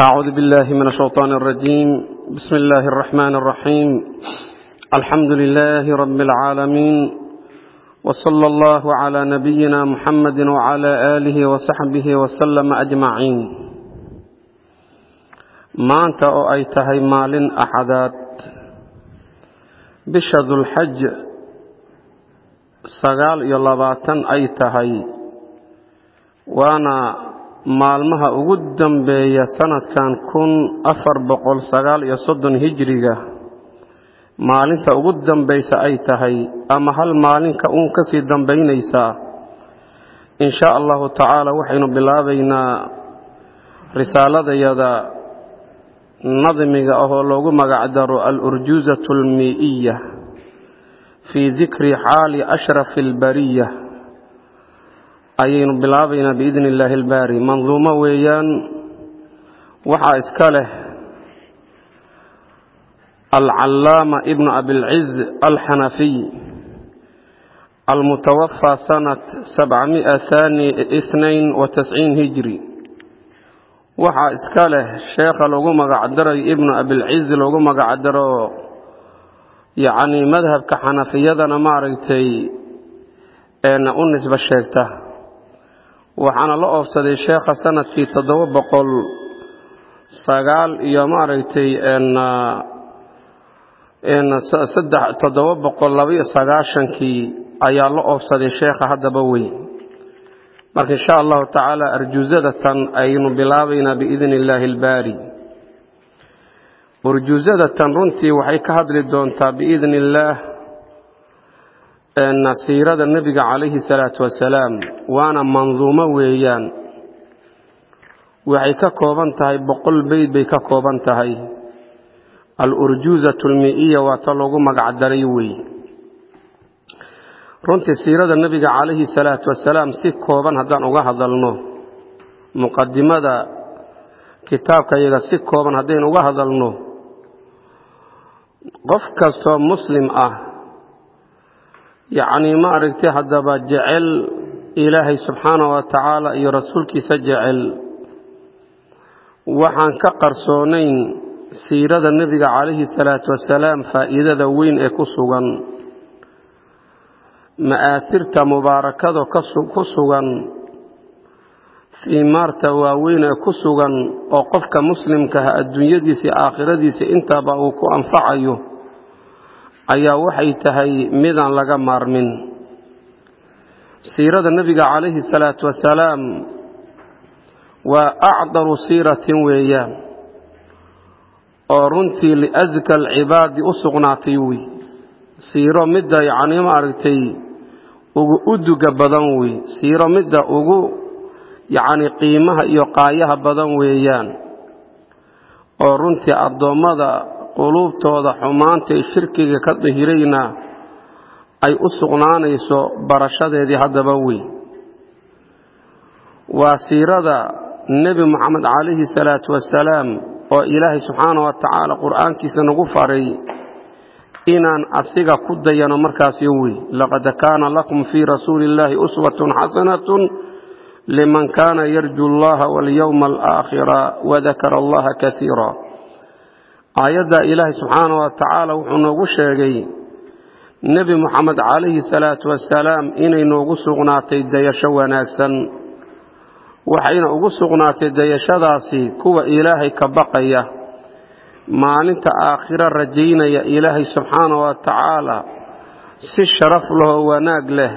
أعوذ بالله من الشيطان الرجيم بسم الله الرحمن الرحيم الحمد لله رب العالمين وصلى الله على نبينا محمد وعلى آله وصحبه وسلم أجمعين maanta oo ay tahay maalin axadaad bisha dulxaj sagaal iyo labaatan ay tahay waana maalmaha ugu dambeeya sanadkan kun afar boqol sagaal iyo soddon hijiriga maalinta ugu dambaysa ay tahay ama hal maalinka uun ka sii dambaynaysaa in shaa allahu tacaala waxaynu bilaabaynaa risaaladayada nadmiga ahoo loogu magacdaro alurjuuzatu almii'iya fii dikri xaali ashrafi albariya ayaynu bilaabaynaa biidni illaahi albaari. Manduumo weeyaan waxaa iska leh alcallaama ibnu abilciz alxanafiy almutawafaa sanat sabcamia haani inain wa tasciin hijri. Waxaa iska leh sheekha loogu magacdarayo ibnu abilciz loogu magacdaro yacnii madhabka xanafiyadana maaragtay u nisbo sheegta waxaana la oofsaday sheekha sannadkii toddoba boqol sagaal iyo maaragtay toddoba boqol labaiyo sagaashankii ayaa la oofsaday sheekha haddaba weyn. Marka insha allahu tacaala arjuusadatan aynu bilaabaynaa biidni illaahi albaari. Urjuusadatan runtii waxay ka hadli doontaa biidni illaah siirada nebiga calayhi salaatu wasalaam waana manduumo weeyaan. Waxay ka kooban tahay boqol beyd bay ka kooban tahay. Alurjuuzatu almii'iya waa ta loogu magacdaray wey runtii siirada nebiga calayhi salaatu wasalaam si kooban haddaan uga hadalno. Muqadimada kitaabka iyaga si kooban haddaynu uga hadalno. Qof kastoo muslim ah yacnii ma aragtay haddaba jecel ilaahay subxaana wa tacaala iyo rasuulkiisa jecel. Waxaan ka qarsoonayn siirada nebiga calayhi salaatu wasalaam faa'iidada weyn ee ku sugan. Ma'aasirta mubaarakada ku sugan. Iimaarta waaweyn ee ku sugan oo qofka muslimkaha adduunyadiisa iyo aakhiradiisa intaba uu ku anfacayo ayaa waxay tahay midaan laga maarmin. Siirada nebiga calayhi salaatu wasalaam waa acdaru siiratin weeyaan oo runtii liaska alcibaadi u sugnaatay wey siiro midda yacnii ma aragtay ugu uduga badan wey siiro midda ugu yacni qiimaha iyo qaayaha badan weeyaan oo runtii addoommada quluubtooda xumaanta shirkiga ka dahirayna ay u sugnaanayso barashadeedii haddaba wey waa siirada nebi moxamed calayhi salaatu wasalaam oo ilaahay subxaana wa tacaala qur'aankiisa nagu faray inaan asiga ku dayano markaasi wey laqad kaana lakum fii rasuuli illaahi uswatun xasanatun liman kaana yarju allaha walyowma alaakhira wadakara allaha kasiira aayadda ilaahay subxaana wa tacaala wuxuu noogu sheegay nebi moxamed calayhi salaatu wasalaam inay noogu sugnaatay dayasho wanaagsan. Waxayna ugu sugnaatay dayashadaasi kuwa ilaahay ka baqaya. Maalinta aakhiro rajaynaya ilaahay subxaana wa tacaala si sharaf lahoo wanaag leh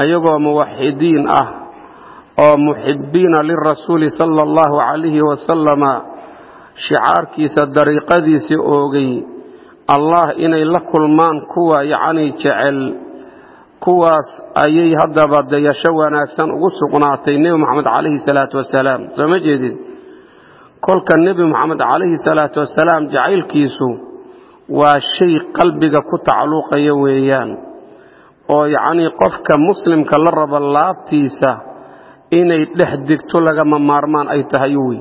ayagoo muwaxidiin ah oo muxibiina lirasuuli sala allahu calayhi wasalama shicaarkiisa dariiqadiisii oogay. Allah inay la kulmaan kuwa yacnii jecel kuwaas ayay haddaba dayasho wanaagsan ugu sugnaatay nebi moxamed calayhi salaatu wasalaam. Soo ma jeedid kolka nebi moxamed calayhi salaatu wasalaam jacaylkiisu waa shay qalbiga ku tacalluqaya weeyaan oo yacnii qofka muslimka la rabo laabtiisa inay dhex degto lagama maarmaan ay tahay wey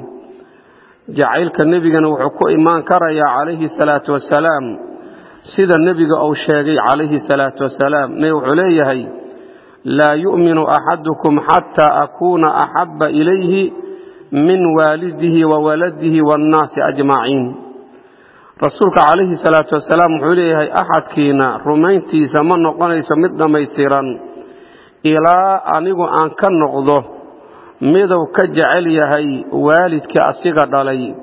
jacaylka nebigana wuxuu ku imaan karayaa calayhi salaatu wasalaam. Sida nebiga uu sheegay calayhi salaatu wasalaam nebi wuxuu leeyahay laa yu'minu axadukum xataa akuuna axabba ilayhi min waalidihi wa waladihi waannaasi ajmaciin. Rasuulka calayhi salaatu wasalaam wuxuu leeyahay axadkiina rumayntiisa ma noqonayso mid dhammaystiran ilaa anigu aan ka noqdo miduu ka jecel yahay waalidkii asiga dhalay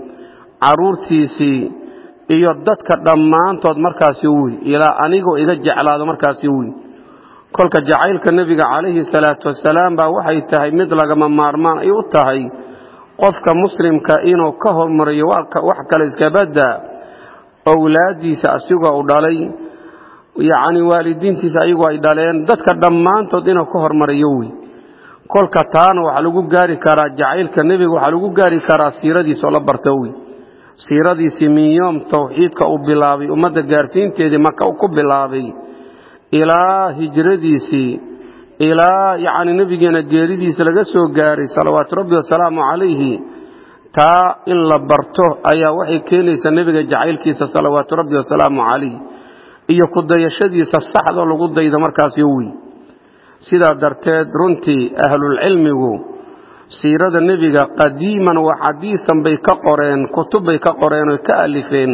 carruurtiisii iyo dadka dhammaantood markaasi wuy ilaa anigoo iga jeclaado markaasi wuy kolka jacaylka nebiga calayhi salaatu wasalaam baa waxay tahay mid lagama maarmaan ay u tahay qofka muslimka inuu ka hormariyo wax kale iskabadda owlaaddiisa asigoo u dhalay yacni waalidiintiisa ayagoo ay dhaleen dadka dhammaantood inuu ka hormariyo wey kolka taana waxaa lagu gaari karaa jacaylka nebiga waxaa lagu gaari karaa siiradiisa oo la barto wey siiradiisii min yoom tawxiidka uu bilaabay ummadda gaarsiinteedii maka ku bilaabay. Ilaa hijradiisii ilaa yacni nebigeena geeridiisa laga soo gaaray salawaatu rabbi wasalaamu calayhi taa in la barto ayaa waxay keenaysaa nebiga jacaylkiisa salawaatu rabbi wasalaamu calayh iyo ku dayashadiisa saxdoo lagu daydo markaasi wey sidaa darteed runtii ahlulcilmigu siirada nebiga qadiiman wa xadiisan bay ka qoreen kutub bay ka qoreen oy ka alifeen.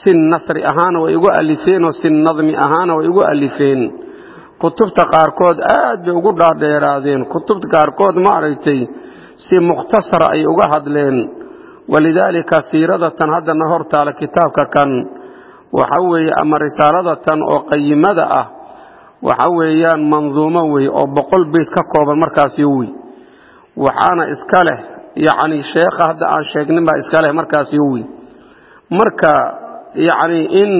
Si nasri ahaana way ugu alifeen oo si nadmi ahaana way ugu alifeen. Kutubta qaarkood aad bay ugu dhaadheeraadeen. Kutubta qaarkood ma aragtay si mukhtasara ay uga hadleen. Walidaalika siiradatan haddana hor taala kitaabka kan waxa weeye ama risaaladatan oo qayimada ah waxa weeyaan manduumo wey oo boqol beyt ka kooban markaasi wey waxaana iska leh yacni sheekha hadda aan sheegnin baa iska leh markaasi wey marka yacni in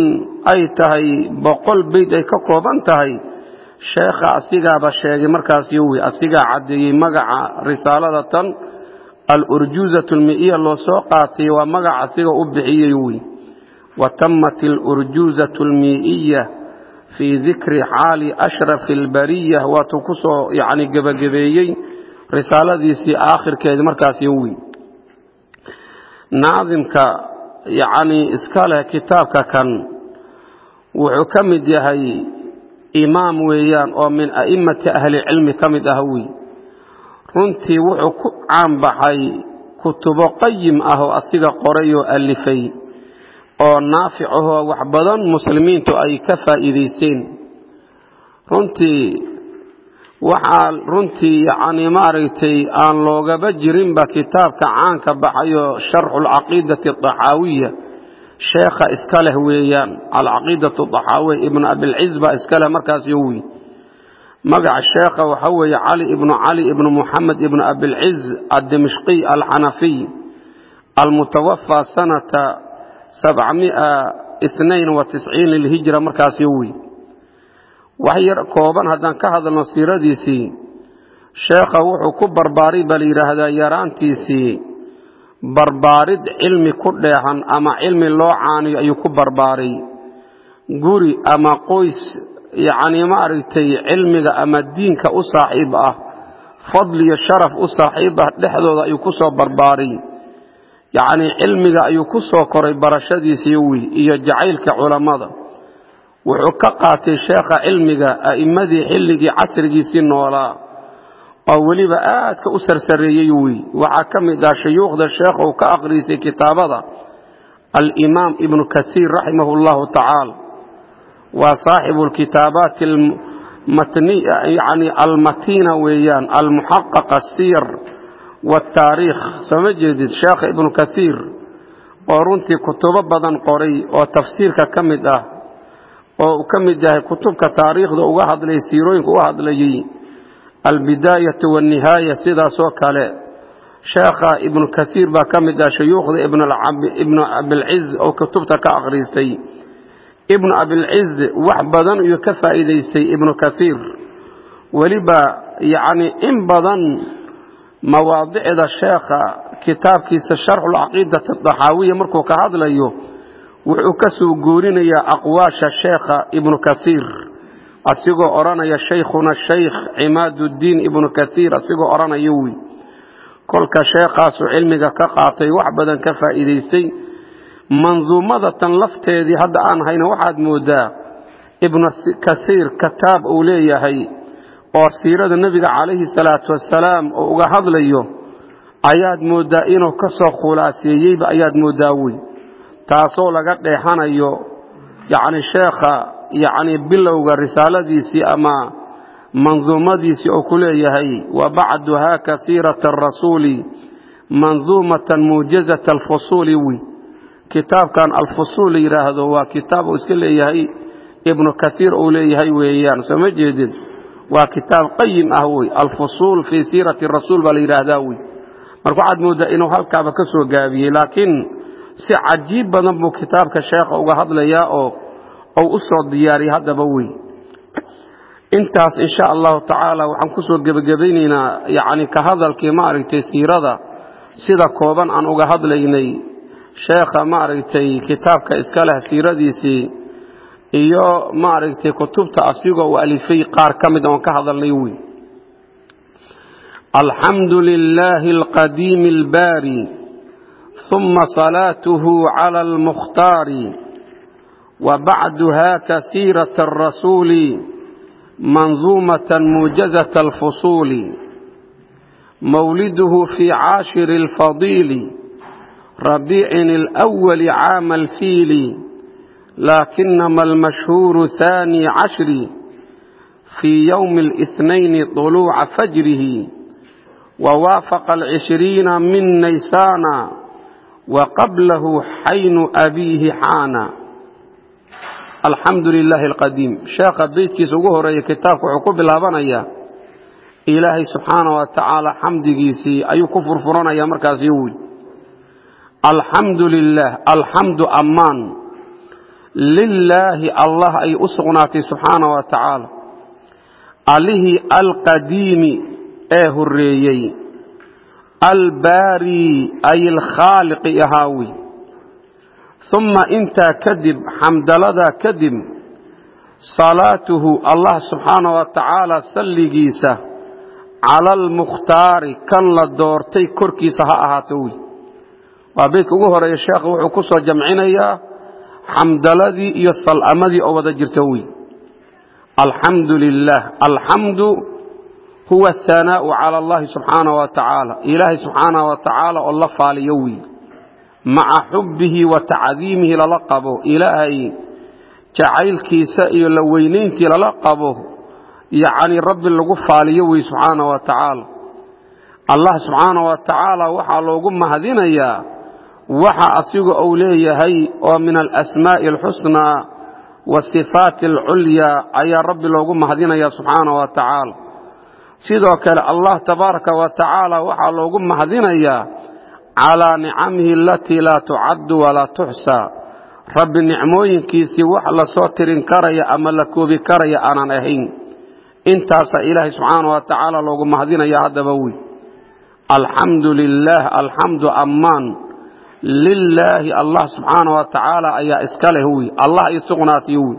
ay tahay boqol beyt ay ka kooban tahay sheekha asigaaba sheegay markaasi wey asigaa caddeeyey magaca risaaladatan alurjuuzatu almi'iya loo soo qaatay waa magaca asiga u bixiyey wey wa tamat alurjuuzatu fii dikri xaali ashrafi albariya waatuu ku soo yacni gebagabeeyey risaaladiisii aakhirkeedi markaasi wey naadimka yacni iska leh kitaabka kan wuxuu ka mid yahay imaam weeyaan oo min a'immati ahlicilmi ka mid ah wey runtii wuxuu ku caanbaxay kutubo qayim ah oo asiga qoray oo alifay oo naafic ahoo wax badan muslimiintu ay ka faa'iidaysteen. Runtii waxaa runtii yacni maaragtay aan loogaba jirinba kitaabka caanka baxayo sharxu alcaqiidati adaxaawiya sheekha iska leh weeyaan alcaqiidatu daxaawiya ibnu abilciz baa iska leh markaas yo wey magaca sheekha waxa weeye cali ibnu cali ibnu muxamed ibnu abilciz addimishqiy alxanafiy almutawafaa sanata sabcamia inain wa tisciin lilhijra markaas yo wey wax yar kooban haddaan ka hadalno siiradiisii sheekha wuxuu ku barbaaray baa la yidhaahdaa yaraantiisii barbaarid cilmi ku dheehan ama cilmi loo caaniyo ayuu ku barbaaray. Guri ama qoys yacnii ma aragtay cilmiga ama diinka u saaxiib ah fadliyo sharaf u saaxiib ah dhexdooda ayuu ku soo barbaaray yacnii cilmiga ayuu ku soo koray barashadiisii iyo jacaylka culammada. Wuxuu ka qaatay sheekha cilmiga a'immadii xilligii casrigiisii noolaa oo weliba aadka u sarsareeyey wey waxaa ka mid ah shuyuukhda sheekha uu ka akhriisay kitaabada alimaam ibnu kaiir raximah اllahu tacaala waa saaxibu lkitaabaati yani almatiina weeyaan almuxaqaqa siyar wataariikh soo ma jeedid sheekha ibnu kaiir oo runtii kutubo badan qoray oo tafsiirka ka mid ah oo uu ka mid yahay kutubka taariikhda uga hadlayay siirooyinka uga hadlayey albidaayatu waannihaaya sidaasoo kale. Sheekha ibnu kaiir baa ka mid ah shuyuukhda ibnu abilciz oo kutubta ka akhriistay. Ibnu abilciz wax badan iyuu ka faa'iidaystay ibnu kaiir weliba yacni in badan mawaadicda sheekha kitaabkiisa sharxulcaqiidati adaxaawiya markuu ka hadlayo wuxuu ka soo guurinayaa aqwaasha sheekha ibnu kaiir asigoo odhanaya shaykhuna shaykh cimaaduddiin ibnu kaiir asigoo odhanaya wy kolka sheekhaasuu cilmiga ka qaatay wax badan ka faa'iidaystay manduumadatan lafteedii hadda aan hayna waxaad moodaa ibnu kasiir kitaab uu leeyahay oo siirada nebiga calayhi salaatu wasalaam oo uga hadlayo ayaad mooddaa inuu ka soo khulaaseeyeyba ayaad mooddaa wey taasoo laga dheexanayo yacni sheekha yacni bilowga risaaladiisii ama manduumadiisii oo ku leeyahay wa bacduhaa kasiirata arasuuli manduumatan muujazata alfusuuli wy kitaabkan alfusuul la yidhaahdo waa kitaab uu iska leeyahay ibnu kaiir uu leeyahay weeyaan soo ma jeedin waa kitaab qayim ah wey. Alfusuul fii siirati rasuul baa la yidhaahdaa wey. Marka waxaad mooddaa inuu halkaaba ka soo gaabiyey laakiin si cajiib badan buu kitaabka sheekha uga hadlayaa oo ou u soo diyaariyay haddaba wey. Intaas insha allahu tacaala waxaan ku soo gebagabaynaynaa yacni ka hadalkii maaragtay siirada sida kooban aan uga hadlaynay sheekha maaragtay kitaabka iska leh siiradiisii iyo maaragtay kutubta asigoo u alifay qaar ka mid ah oon ka hadalnay wey alxamdu lilaahi alqadiimi albaari uma salaatuhu cala almukhtaari wa bacduha kasiirat arasuuli manduumata muujazata alfusuuli mawliduhu fii caashiri alfadiili rabiicin alwali caama alfiili laakinama almashhuuru haani cashri fii yowmi اlاثnayn طuluuca fajrihi wawaafaqa alcishriina min naysaana waqablahu xaynu abiihi xaana alxamdu lilaahi alqadiim sheekha beydkiisa ugu horeeya kitaabka wuxuu ku bilaabanayaa ilaahay subxaana wa tacaala xamdigiisii ayuu ku furfuranaya markaasi wy alxamdu lilaah alxamdu ammaan lilaahi allah ay u sugnaatay subxaana wa tacaala allihii alqadiimi ee horeeyey albaari ay alkhaaliqi ahaawi. Uma intaa kadib xamdaladaa kadib salaatuhu allah subxaana wa tacaala salligiisa cala almukhtaari kan la doortay korkiisa ha ahaato wy waa beydka ugu horreeya sheekha wuxuu ku soo jamcinayaa xamdaladii iyo sal'amadii oo wada jirta wy. Alxamdu lilaah alxamdu huwa athanaau cala allahi subxaana wa tacaala. Ilaahay subxaana wa tacaala oo la faaliyo wey maca xubbihi wa tacdiimihi lala qabo. Ilaahay jacaylkiisa iyo la weynayntii lala qabo. Yacni rabbi lagu faaliyo wey subxaana wa tacaala. Allah subxaana wa tacaala waxaa loogu mahadinayaa waxa asigu uu leeyahay oo min alasmaa'i alxusnaa wasifaati alculyaa ayaa rabbi loogu mahadinaya subxaana wa tacaala. Sidoo kale allah tabaaraka wa tacaala waxaa loogu mahadinayaa calaa nicamihi alatii laa tucaddu walaa tuxsaa rabbi nicmooyinkiisii wax la soo tirin karaya ama la koobi karaya aanan ahayn. Intaasaa ilaahay subxaana wa tacaala loogu mahadinaya haddaba wey. Alxamdu lilaah alxamdu ammaan lilaahi allah subxaana wa tacaala ayaa iska leh wey allah ay sugnaatiyo wey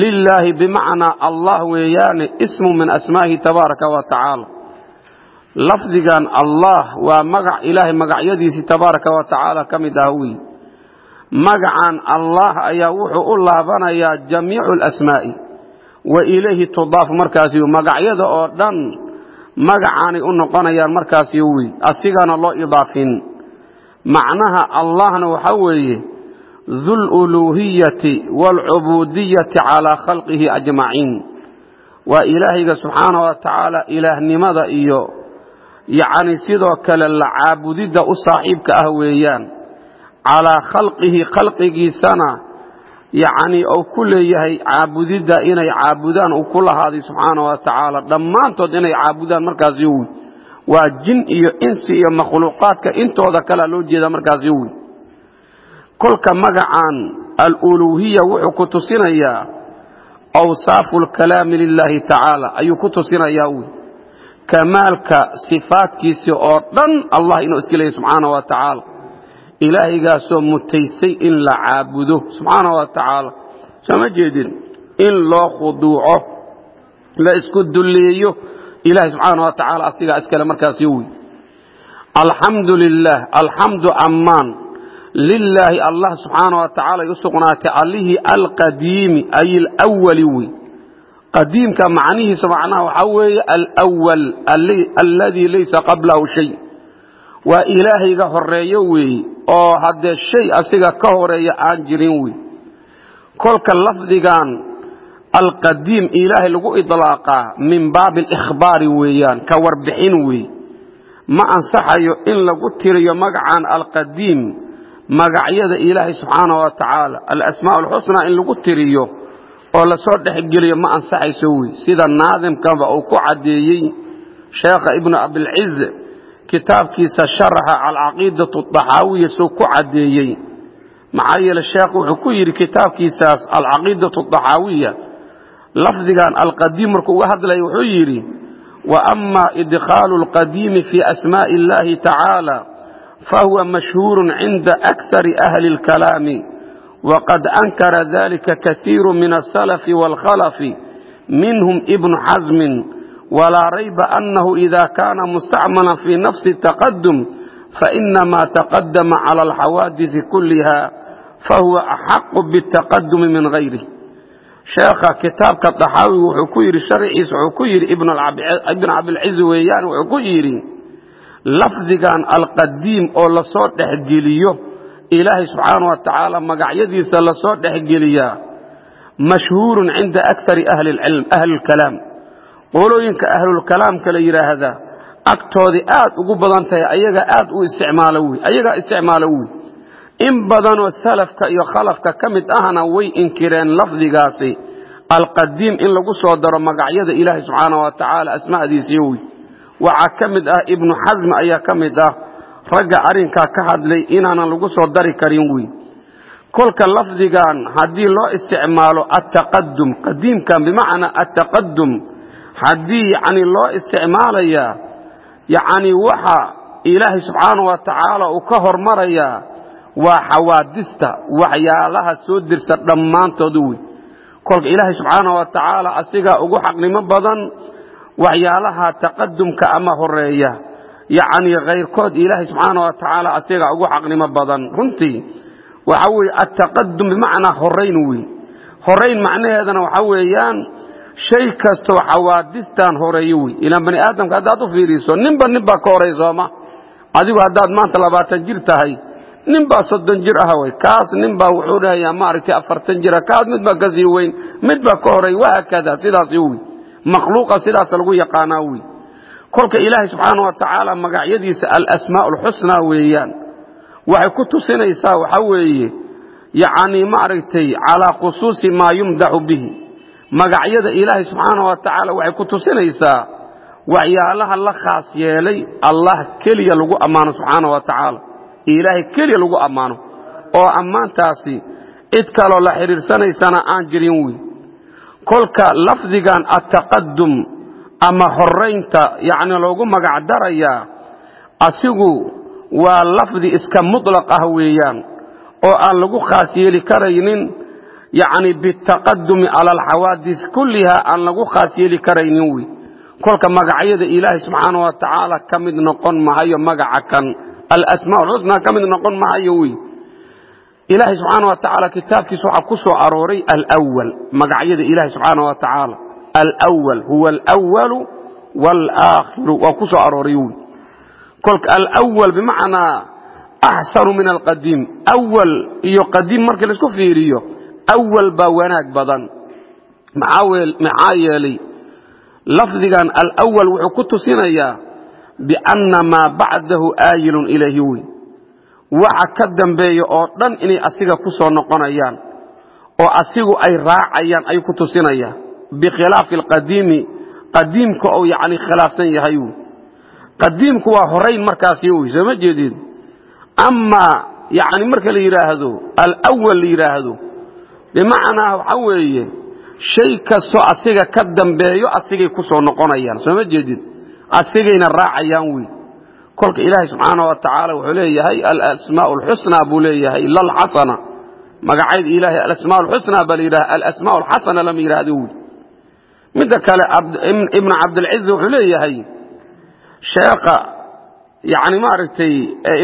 lilaahi bimacnaa allah weeyaane ismu min asmaa'ihi tabaaraka wa tacaala lafdigan allah waa magac ilaahay magacyadiisii tabaaraka wa tacaala ka mid ah wey magacan allah ayaa wuxuu u laabanayaa jamiicu alasmaa'i wa ilayhi tudaafu markaasi magacyada oo dhan magacaanay u noqonayaan markaasi wey asigana loo idaafin macnaha allahna waxaa weeye dululuuhiyati waalcubuudiyati calaa khalqihi ajmaciin waa ilaahayga subxaana wa tacaala ilaahnimada iyo yacni sidoo kale la caabudidda u saaxiibka ah weeyaan. Calaa khalqihi khalqigiisana yacni uu ku leeyahay caabudidda inay caabudaan uu ku lahaaday subxaana wa tacaala dhammaantood inay caabudaan markaasi wy waa jin iyo insi iyo makhluuqaadka intooda kalea loo jeedaa markaasi wy kolka magacan aluluuhiya wuxuu ku tusinayaa awsaafu lkalaami lilaahi tacaala ayuu ku tusinayaa wy kamaalka sifaadkiisii oo dhan allah inuu iska leeyahy subxaana wa tacaala. Ilaahaygaasoo mutaysay in la caabudo subxaana wa tacaala. Soo ma jeedin in loo khuduuco la isku dulleeyo ilahay subxaana wa tacaala asigaa iskale markaasi wey alxamdu lilaah alxamdu ammaan. Lilaahi allah subxaana wa tacala ay u sugnaatay allihii alqadiimi ay alwali wey qadiimka macnihiisa macnaha waxaa weeye alwal alladii laysa qablahu shay. Waa ilaahayga horeeyo weey oo haddee shay asiga ka horreeya aan jirin wey kolka lafdigan alqadiim ilaahay lagu idlaaqaa min baabi alikhbaari weeyaan ka warbixin wey ma ansaxayo in lagu tiriyo magacan alqadiim magacyada ilaahay subxaana wa tacaala alasmaa alxusnaa in lagu tiriyo oo la soo dhexgeliyo ma ansaxayso wey sida naadimkaba uu ku caddeeyey sheekha ibnu abilciz kitaabkiisa sharaxa alcaqiidatu daxaawiya suu ku caddeeyey maxaa yeele sheekh wuxuu ku yidhi kitaabkiisaas alcaqiidatu daxaawiya lafdigan alqadiim markuu uga hadlaya wuxuu yidhi wa ama idkhaalu alqadiimi fi asmaa'i illahi tacaala fahuwa mashhuurun cinda akari ahli اlkalaami waqad ankara dalika kaiiru min asalafi wاlkhalafi minhum ibnu xasmin walaa rayba anahu ida kana mustacmalan fi nafsi taqadum fainama taqadama cala alxawaadisi kuliha fahuwa axaqu biاtaqadumi min gayrih sheekha kitaabka daxaawi wuxuu ku yidhi sharciisa wuxuu ku yidhi ibn cabilciz weeyaan wuxuu ku yidhi lafdigan alqadiim oo la soo dhexgeliyo ilaahay subxaana wa tacaala magacyadiisa la soo dhexgeliyaa mashhuurun cinda akari ahli اlkalaam qolooyinka ahlulkalaamka la yidhaahdaa agtoodii aad ugu badan tahay ayaga aad u isticmaalo wy ayagaa isticmaalo wey in badanoo salafka iyo khalafka ka mid ahna way inkireen lafdigaasi alqadiim in lagu soo daro magacyada ilaahay subxaana wa tacaala asma'diisiyo wey waxaa ka mid ah ibnu xasmi ayaa ka mid ah ragga arrinkaa ka hadlay inaanan lagu soo dari karin wey kolka lafdigan haddii loo isticmaalo attaqadum qadiimkan bimacnaa attaqadum haddii yacni loo isticmaalayaa yacni waxa ilaahay subxaana wa tacaala uu ka hormarayaa waa xawaadista waxyaalaha soo dirsa dhammaantood wey kolka ilaahay subxaana wa tacaala asigaa ugu xaqnimo badan waxyaalaha taqadumka ama horreeya yacni kayrkood ilaahay subxaana wa tacaala asigaa ugu xaqnimo badan. Runtii waxa weeye attaqadum bimacnaa horayn wey horayn macnaheedana waxa weeyaan shay kastoo xawaadistan horeeyo wey ilaan bani aadamka haddaad u fiiriiso ninba nin baa ka horay sooma adigu haddaad maanta labaatan jir tahay nin baa soddon jir ah way. Kaas nin baa wuxuu dhahayaa maaragtay afartan jira kaas mid baa ka sii weyn mid baa ka horay. Wahaakada sidaas wey makhluuqa sidaas lagu yaqaanaa wey kolka ilaahay subxaana wa magacyadiisa alasmaa weeyaan. Waxay ku tusinaysaa waxa weeye yacni maaragtay calaa khusuusi maa yumdaxu bihi. Magacyada ilaahay subxaana wa waxay ku tusinaysaa waxyaalaha la khaas yeelay allah keliya lagu ammaano subxaana wa ilaahay keliya lagu ammaano. Oo ammaantaasi cid kaloo la xidhiirsanaysana aan jirin wey kolka lafdigan attaqadum ama horaynta yacni loogu magac darayaa asigu waa lafdi iska mutlaq ah weeyaan. Oo aan lagu khaas yeeli karaynin yacni bitaqadumi cala alxawaadis kulliha aan lagu khaas yeeli karaynin wey kolka magacyada ilaahay subxaana wa tacaala ka mid noqon mahayo magaca kan alasmaa alxusnaa ka mid noqon mahayo wey ilaahay subxaana wa tacaala kitaabkiisa waxaa ku soo arooray alwal magacyada ilahay subxaana wa tacaala alwal huwa alwalu walaakhiru waa ku soo arooray wey kolka alwal bimacnaa axsanu min alqadiim awal iyo qadiim markii la isku fiiriyo bianna maa bacdahu aayilun ilayhi wey waxa ka dambeeya oo dhan inay asiga ku soo noqonayaan oo asigu ay raacayaan ayuu ku tusinayaan bikhilaafi alqadiimi qadiimka ou yacni khilaafsan yahay wey qadiimku waa horayn markaasi wey soo ma jeedid amaa yacni marka la yidhaahdo alawal la yidhaahdo bimacnaa waxa weeye shay kastoo asiga ka dambeeyo asigay ku soo noqonayaan soo ma jeedid asigayna raacayaan wey kolka ilaahay subxaana wa wuxuu leeyahay alasmaa alxusnaa buu leeyahay lalxasana magacayd ilaahay alasmaa alxusnaa baa la yidhaha alasmaa alxasana lama yidhaahdo wey midda kale ibnu cabdilciz wuxuu leeyahay sheekha yani maaragtay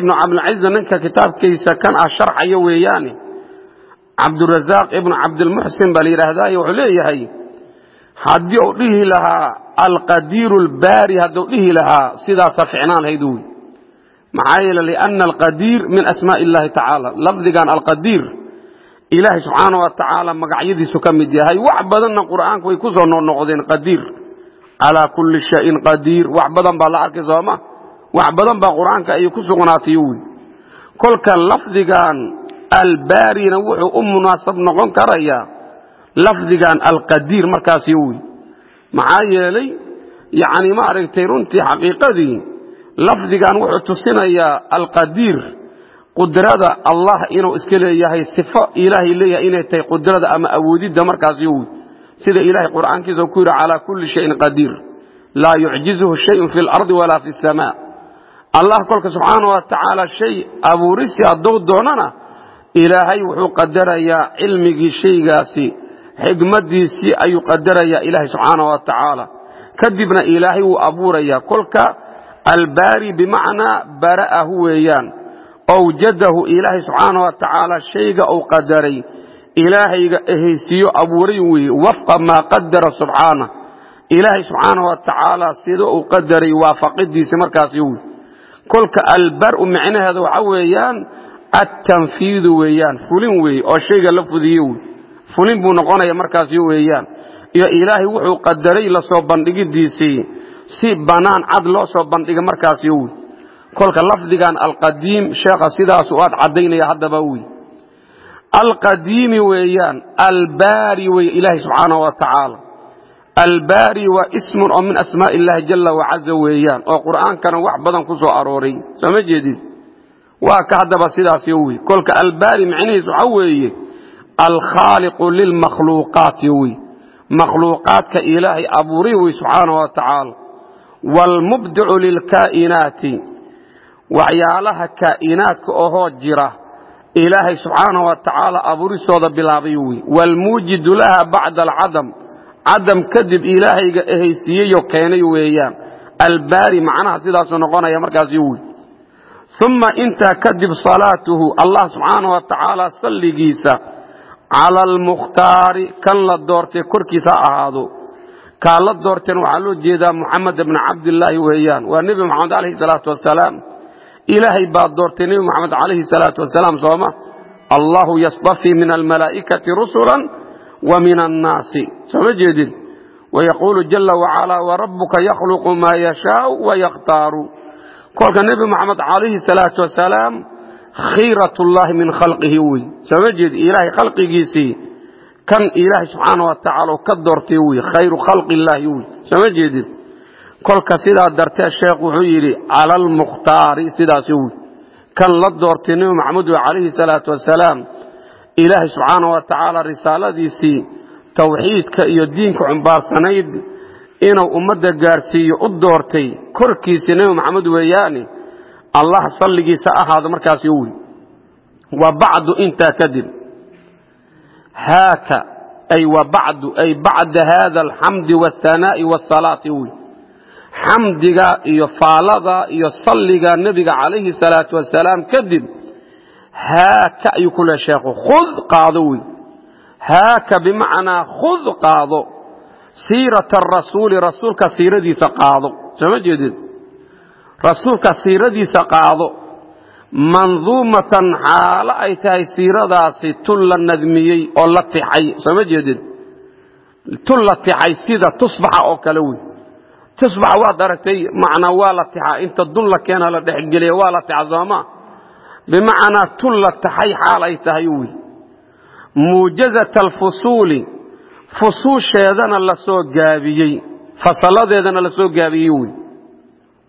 ibnu cabdilciz ninka kitaabkiisa kan ah sharxayo weeyaane cabdurazaaq ibnu cabdilmuxsin baa la yidhaahdayo wuxuu leeyahay haddii uu dhihi lahaa alqadiiru albaari hadduu dhihi lahaa sidaasa ficnaan lahayd wey maxaa yeele liana alqadiir min asmaaءi اllahi tacaala lafdigan alqadiir ilaahay subxaana wa magacyadiisu ka mid yahay. Wax badanna qur'aanku way ku soo noqnoqdeen qadiir calaa kulli shayin qadiir wax badan baa la arkay sooma wax badan baa qur'aanka ay ku sugnaatay wy kolka lafdigan albaarina wuxuu u munaasab noqon karayaa lafdigan alqadiir markaasi wy maxaa yeelay yani ma aragtay runtii xaqiiqadii lafdigan wuxuu tusinayaa alqadiir qudrada allah inuu iska leeyahay sifo ilaahay leeyahay inay tahay qudrada ama awoodidda markaasi wy sida ilahay qur'aankiisa ku yidhi calaa kulli shayin qadiir laa yucjizuhu shayun fi lardi walaa fi samaa. Allah kolka subxaana wa tacaala shay abuurisi hadduu doonana ilaahay wuxuu qadarayaa cilmigii shaygaasi xigmadiisii ayuu qadarayaa ilaahay subxaana wa tacaala. Kadibna ilaahay wuu abuurayaa. Kolka albaari bimacnaa bara'ahu weeyaan. Awjadahu ilaahay subxaana wa tacaala shayga uu qadaray. Ilaahayga ehaysiiyo abuuray weeye. Wafqa maa qadara subxaana. Ilaahay subxaana wa tacaala sida uu qadaray waafaqidiisi markaasi wey kolka albaru micnaheeda waxa weeyaan attanfiidu weeyaan. Fulin weeye oo shayga la fudiye wey fulin buu noqonaya markaasi weeyaan. Iyo ilaahay wuxuu qadaray la soo bandhigidiisii si bannaan cad loo soo bandhiga markaasi wey kolka lafdigan alqadiim sheekha sidaasu aad caddaynaya haddaba wey alqadiimi weeyaan albaari weye ilaahay subxaanahu wa tacaala albaari waa ismun oo min asmaa illahi jala wacaza weeyaan oo qur'aankana wax badan ku soo arooray. Soo ma jeedid? Waa ka haddaba sidaasi wey kolka albaari micnihiis waxa weeye alkhaaliqu lilmakhluuqaati wey makhluuqaadka ilaahay abuuray wey subxaanahu wa tacaala waalmubdicu lilkaa'inaati waxyaalaha kaa'inaadka ohoo jira ilaahay subxaanahu wa tacaala abuuristooda bilaabay wey waalmuujidu laha bacda alcadam cadam kadib ilaahayga ehaysiiyeyo keenay weeyaan albaari macnaha sidaasuu noqonaya markaasi wey uma intaa kadib salaatuhu allah subxaana wa tacaala salligiisa cala almukhtaari kan la doortay korkiisa ha ahaado. Kaa la doorteen waxaa loo jeedaa muxamed bna cabdillaahi weeyaan. Waa nebi moxamed calayhi salaatu wasalaam. Ilaahay baa doortay nebi moxamed calayhi salaatu wasalaam sooma. Allahu yasطafii min almalaa'ikati rusula wa min annaasi. Soo ma jeedin wayaquulu jala wacalaa warabuka yakhluqu maa yashaau wayakhtaaru kolka nebi moxamed calayhi salaatu wasalaam khiirat ullaahi min khalqihi wey soo ma jeedi ilaahay khalqigiisii kan ilaahay subxaana wa tacaala ka doortay wey khayru khalqi illaahi wey soo ma jeedid kolka sidaa dartee sheekh wuxuu yidhi cala almukhtaari sidaasi wey kan la doortay nebi maxamed wey calayhi salaatu wasalaam ilaahay subxaana wa tacaala risaaladiisii tawxiidka iyo diinka cumbaarsanayd inuu ummadda gaarsiiyo u doortay korkiisii nebi maxamed weeyaane allah salligiisa ahaado markaasi wey wa bacdu intaa kadib. Haaka ay wa bacdu ay bacda hada alxamdi waاhanaa'i waasalaati wey xamdiga iyo faalada iyo salliga nebiga calayhi salaatu wasalaam kadib haaka ayuu ku leha sheekhu khud qaado wey haaka bimacnaa khud qaado siirata arasuuli rasuulka siiradiisa qaado. Soo ma jeedid rasuulka siiradiisa qaado manduumatan xaalo ay tahay siiradaasi tun la nadmiyey oo la tixay soo ma jeedid tun la tixay sida tusbaxa oo kale wey tusbaxa waad aragtay macnaa waa la tixaa inta dun la keena la dhexgeliya waa la tixa sooma bimacnaa tun la taxay xaal ay tahay wey muujazata alfusuuli fusuusheedana la soo gaabiyey fasaladeedana la gaabiyey wey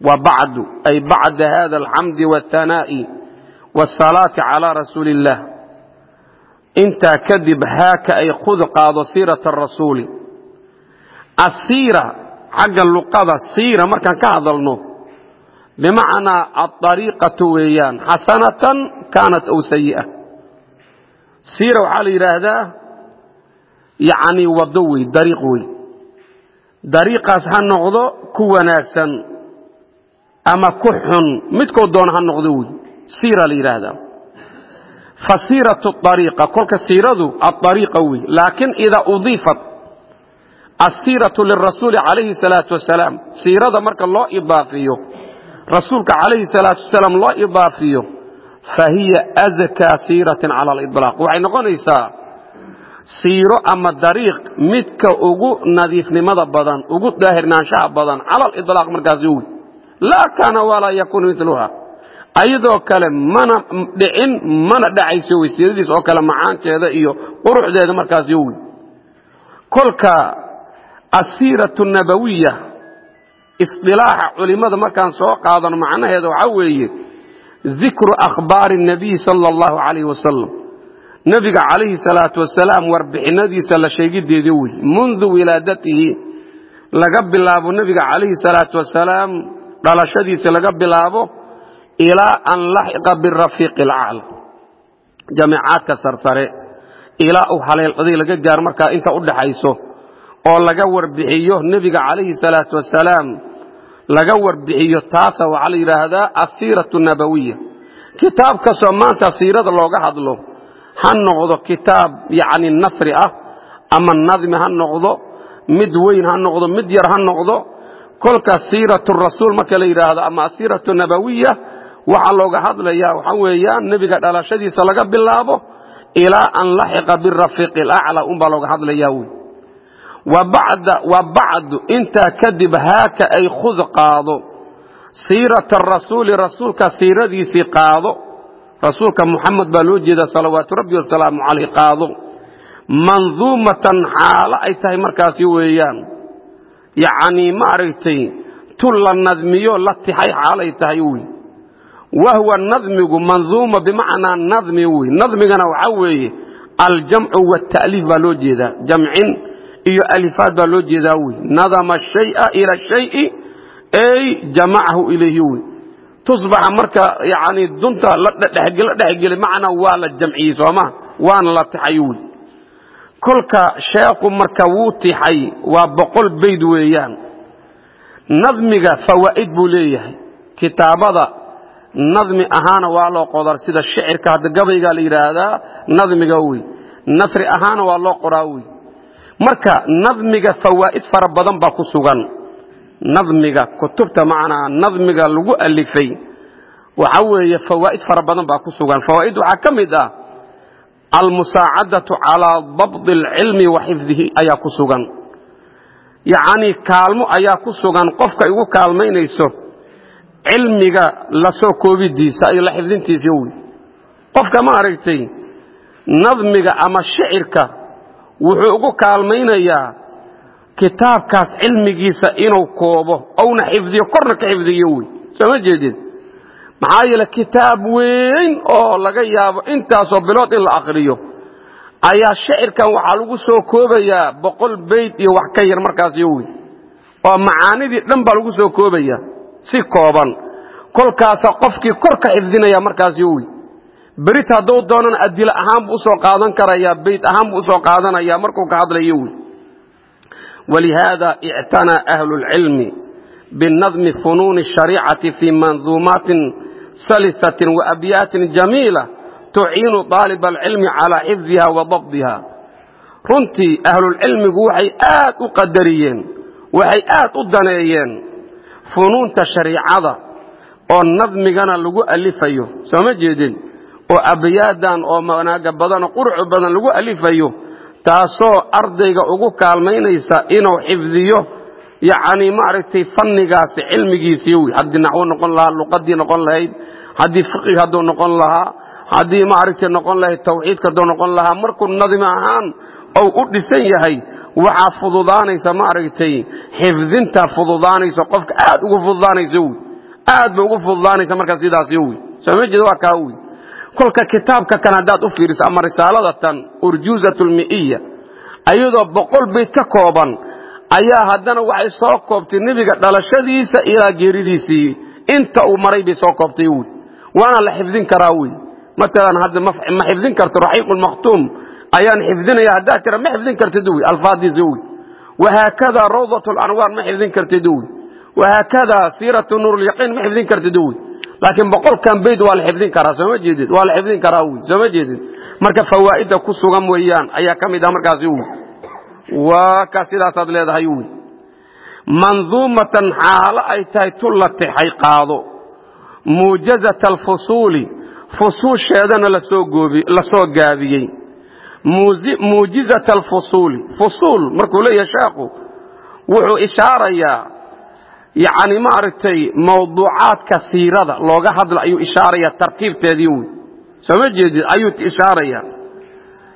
bacdu ay bacda hada alxamdi waاthanaa'i waasalaati calaa rasuuli اllah intaa kadib haaka ay khud qaado siirata arasuuli asiira xagga luqada siira markaan ka hadalno bimacnaa aariiqatu weeyaan xasanatan kaanat aw sayi'a siira waxaa la yidhaahdaa yacni waddo wey dariiq wey dariiqaas ha noqdo ku wanaagsan ama ku xun midkoo doona ha noqdo wey siira la yidhaahdaa fa siiratu ariiqa kolka siiradu aariiqa wey laakiin idaa udiifat asiiratu lirasuuli calayhi salaatu wasalaam siirada marka loo idaafiyo rasuulka calayhi salaatu wasalaam loo idaafiyo fa hiya azkaa siiratin cala aliطlaaq waxay noqonaysaa siiro ama dariiq midka ugu nadiifnimada badan ugu daahirnaanshaha badan cala aliطlaaq markaasi wy laa kaana walaa yakuunu miluha ayadoo kale mana dhicin mana dhacayso wasiiradiis oo kale macaankeeda iyo quruxdeeda markaas yowi kolka asiiratu nabawiya isilaaxa culimmada markaan soo qaadano macnaheeda waxaa weeye dikru akhbaari nabiyi sal allahu calayh wasalam nebiga calayhi salaatu wasalaam warbixinadiisa la sheegideeda wey mundu wilaadatihi laga bilaabo nebiga calayhi salaatu wasalaam dhalashadiisa laga bilaabo ilaa an laxiqa birafiiqi alacla jameecaadka sarsare ilaa uu haleeladay laga gaaro markaa inta u dhaxayso oo laga warbixiyo nebiga calayhi salaatu wasalaam laga warbixiyo taasa waxaa la yidhaahdaa asiiratu nabawiya. Kitaab kastoo maanta siirada looga hadlo ha noqdo kitaab yacni nafri ah ama nadmi ha noqdo mid weyn ha noqdo mid yar ha noqdo kolka siiratu rasuul marka la yidhaahdo ama asiiratu nabawiya waxaa looga hadlayaa waxaa weeyaan nebiga dhalashadiisa laga bilaabo ilaa an laxiqa birafiiqi alaclaa unbaa looga hadlayaa wey wa bacdu intaa kadib haaka ay khud qaado siirata rasuuli rasuulka siiradiisii qaado rasuulka muxamed baa loo jeeda salawaatu rabbi wasalaamu calayh qaado. Manduumatan xaalo ay tahay markaasi weeyaan yacnii ma aragtay tu la nadmiyo la tixay xaalay tahay wey wahwa nadmigu manduuma bimacnaa nadmi wey nadmigana waxaa weeye aljamcu waalta'liif baa loo jeedaa. Jamcin iyo alifaad baa loo jeedaa wey nadama shaya ila shayi ey jamacahu ilayhi wey tusbaxa marka yani dunta la dhexgeli macnaa waa la jamciyey sooma waana la tixay wey kolka sheekhu marka wuu tixay waa boqol bayd weeyaan. Nadmiga fawaa'id buu leeyahay. Kitaabada nadmi ahaana waa loo qodar sida shicirka hadda gabaygaa la yidhaahdaa nadmiga wey nasri ahaana waa loo qoraa wey marka nadmiga fawaa'id fara badan baa ku sugan. Nadmiga kutubta macnaa nadmiga lagu alifay. Waxa weeye fawaa'id fara badan baa ku sugan. Fawaa'id waxaa ka mid ah almusaacadatu calaa dabdi alcilmi wa xifdihi ayaa ku sugan. Yacnii kaalmo ayaa ku sugan qofka igu kaalmaynayso cilmiga la soo koobidiisa iyo la xifdintiisa wey qofka ma aragtay nadmiga ama shicirka wuxuu ugu kaalmaynayaa kitaabkaas cilmigiisa inuu koobo ouna xifdiyo korna ka xifdiyo wey soo ma jeedid maxaa yeele kitaab weyn oo laga yaabo intaasoo bilood in la akhriyo. Ayaa shicirkan waxaa lagu soo koobayaa boqol bayd iyo wax ka yar markaasyo wey oo macaanidii dhan baa lagu soo koobaya si kooban. Kolkaasa qofkii kor ka xifdinaya markaasyo wey berit hadduu doonana adilo ahaan buu u soo qaadan karayaa bayd ahaan buu u soo qaadanaya markuu ka hadlayo wey walihaada ictanaa ahlu lcilmi binadmi funuuni الshariicati fii manduumaatin salisatin waabyaatin jamiila tuciinu طaaliba alcilmi calaa xifdiha wa dabdiha runtii ahlulcilmigu waxay aad u qadariyeen waxay aad u daneeyeen funuunta shariicada oo nadmigana lagu alifayo. Soo ma jeedin? Oo abyaadan oo wanaaga badan oo qurcu badan lagu alifayo taasoo ardayga ugu kaalmaynaysa inuu xifdiyo yacni maaragtay fannigaasi cilmigiisii. Wey haddii naxwo noqon lahaa luqadii noqon lahayd haddii fiqig hadduu noqon lahaa haddii maaragtay noqon lahayd tawxiidka hadduu noqon lahaa markuu nadmi ahaan ou u dhisan yahay waxaa fududaanaysa maaragtay xifdinta fududaanaysa qofka aad ugu fududaanaysa wey aad bay ugu fududaanaysa markaa sidaasi wey soo waa kaa wey kolka kitaabka kan haddaad u fiiriso ama risaalada tan urjuuzat lmi'iya ayadoo boqol bayd ka kooban ayaa haddana waxay soo koobtay nebiga dhalashadiisa ilaa geeridiisii. Inta uu maray bay soo koobtay wy waana la xifdin karaa wey maalan hadda ma xifdin karto raxiiqulmakhtuum ayaan xifdinaya haddaad tira ma xifdin kartid wy alfaadiisa wy wahaakada rawdat lanwaar ma xifdin kartid wy wahaakada siiratu nuurulyaqiin ma xifdin kartid wy laakiin boqolkan bayd waa la xifdin karaa sooma jeedid? Waa la xifdin karaa wy sooma jeedid? Marka fawaa'idda ku sugan weeyaan ayaa ka mid ah markaasi wy waa ka sidaasaad leedahay wy manduumatan xaalo ay tahay tu la tixay qaado muujazata alfusuuli fusuusheedana la soo gaabiyey. Muujizata alfusuuli fusuul markuu leeyahay sheekhu wuxuu ishaarayaa yacni maaragtay mawduucaadka siirada looga hadla ayuu ishaarayaa tartiibteedii wey soo ma jeedid? Ayuu ishaarayaa.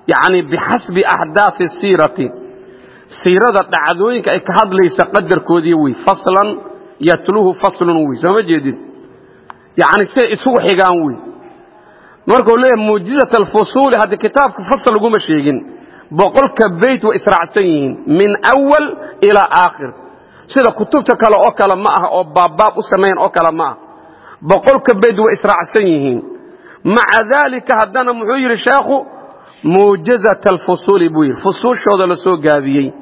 Yacni bixasbi axdaasi siirati. Siirada dhacdooyinka ay ka hadlaysa qadarkoodii wey faslan yatluhu faslun wey soo ma jeedid yacni siday isugu xigaan wey markuu leeyahay muujizat alfusuuli hadda kitaabka fasal laguma sheegin boqolka beyt way israacsan yihiin min awal ilaa aakhir. Sida kutubta kale oo kale ma aha oo baabbaab u samayn oo kale ma ah boqolka beyt way israacsan yihiin. Maca daalika haddana muxuu yidhi sheekhu muujazat alfusuuli buu yidhi. Fusuushooda la soo gaabiyey.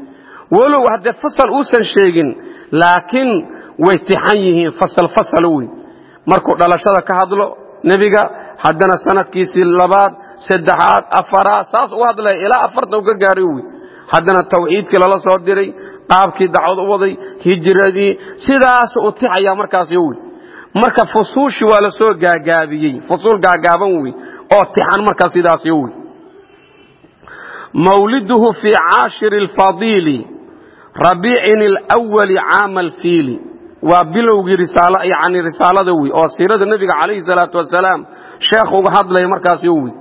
Walow haddee fasal uusan sheegin laakiin way tixan yihiin fasal fasal wey markuu dhalashada ka hadlo nebiga haddana sanadkiisii labaad saddexaad afaraad saas u hadlaya ilaa afartan u ka gaaray wey haddana tawxiidkii lala soo diray qaabkii dacwad u waday hijiradii sidaas u tixaya markaas wey marka fusuushii waa la soo gaagaabiyey fusuul gaagaaban wey oo tixan markaas sidaas wey mawliduhu fii caashiri alfadiili rabiicin alwali caama alfiili waa bilowgii yani risaalada wey oo siirada nebiga calayhi salaatu wasalaam sheekh uga hadlaya markaas yo wey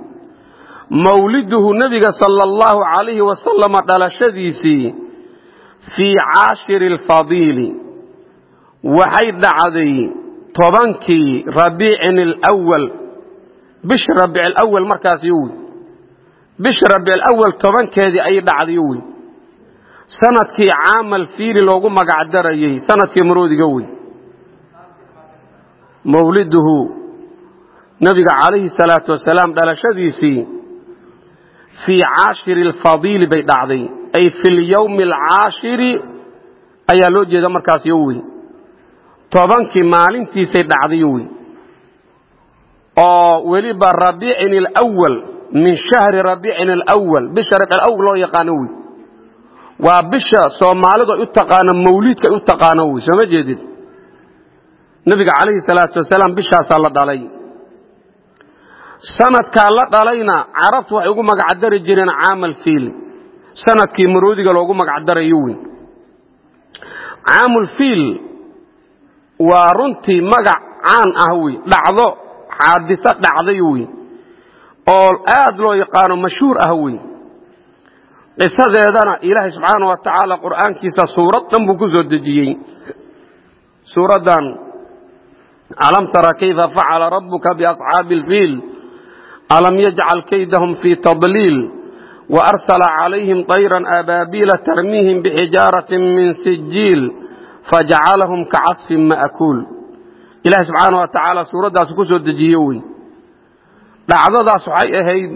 mawliduhu nebiga sala allahu calayhi wasalama dhalashadiisii fii caashiri alfadiili waxay dhacday tobankii rabiicin alwal bisha rabiic alawal markaas yo wey bisha rabiic alawal tobankeedii ayay dhacday yo wey sannadkii caamal fiili loogu magac darayey sannadkii maroodiga wey mawliduhu nabiga calayhi salaatu wasalaam dhalashadiisii fii caashiri alfadiili bay dhacday. Ay fi lyowmi alcaashiri ayaa loo jeeda markaas yo wey tobankii maalintiisay dhacday yo wey oo weliba rabiicin alawal min shahri rabiicin alawal bisha rabic alawal loo yaqaano wey waa bisha soomaalidu ay u taqaano mawliidka ay u taqaano wey soo ma jeedid nebiga calayhi salaatu wasalaam bishaasaa la dhalay. Sanadkaa la dhalayna carabtu waxay ugu magacdari jireen caamal fiil. Sanadkii maroodiga loogu magacdarayo wey caamul fiil waa runtii magac caan ah wey dhacdo xaadiso dhacday wey oo aad loo yaqaano mashhuur ah wey qisadeedana ilaahay subxaana wa tacaala qur'aankiisa suurad dhan buu ku soo dejiyey. Suuraddan alam tara kayfa facala rabbuka biasxaabi alfiil alam yajcal kaydahum fii tadliil waarsala calayhim طayran abaabiila tarmiihim bxijaaratin min sijiil fajacalahum kacasfin ma'kuul. Ilahay subxaana wa tacaala suuraddaas ku soo dejiye wey. Dhacdadaas waxay ahayd